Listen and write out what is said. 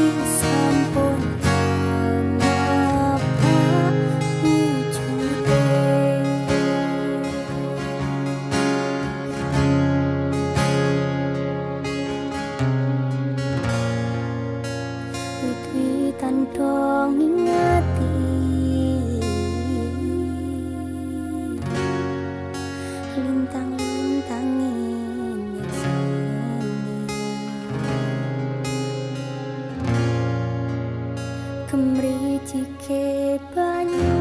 inside. Gawe